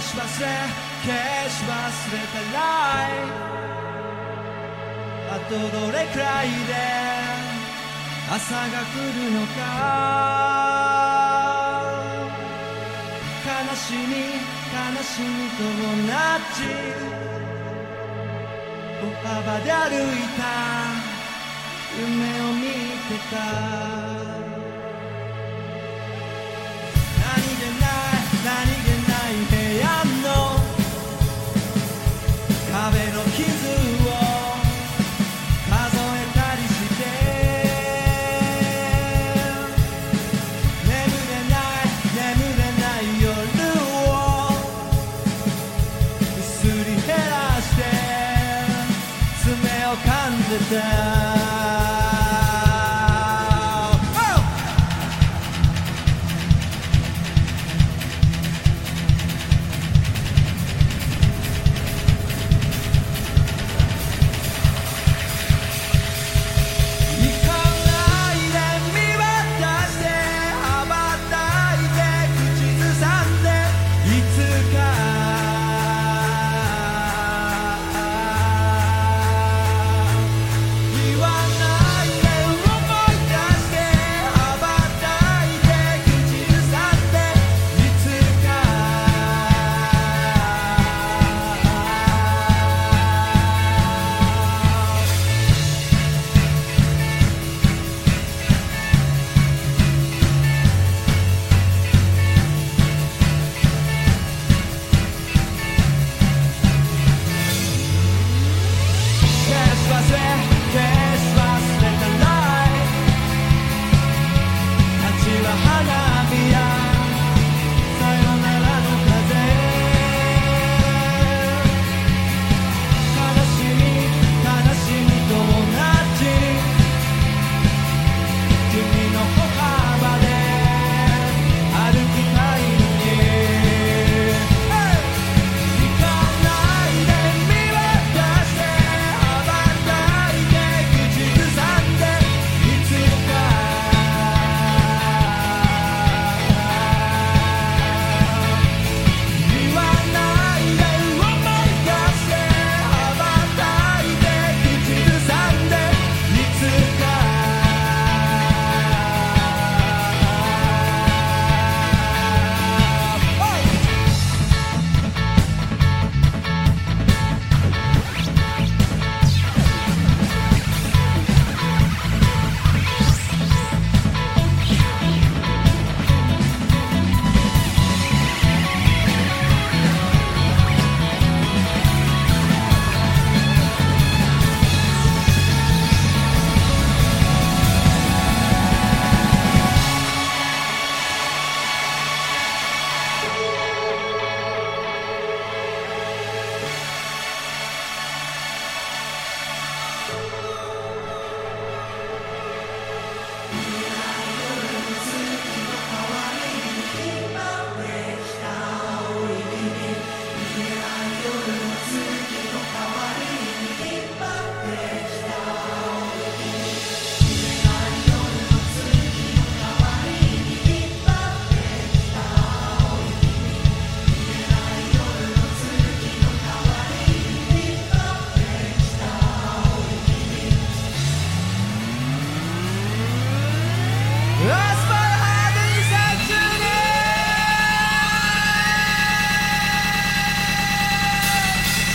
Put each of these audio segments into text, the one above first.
し忘れ消し忘れたらあとどれくらいで朝が来るのか。悲しみ悲しみと同じ。歩幅で歩いた。夢を見てた。down.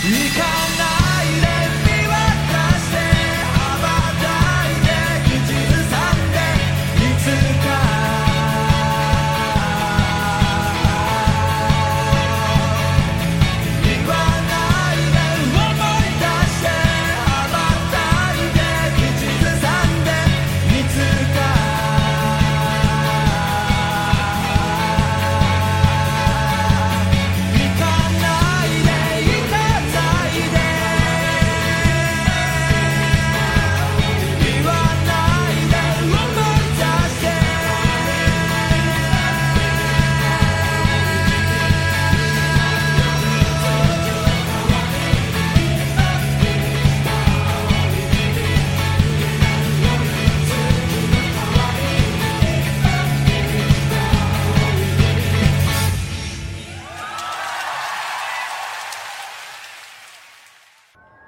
你看那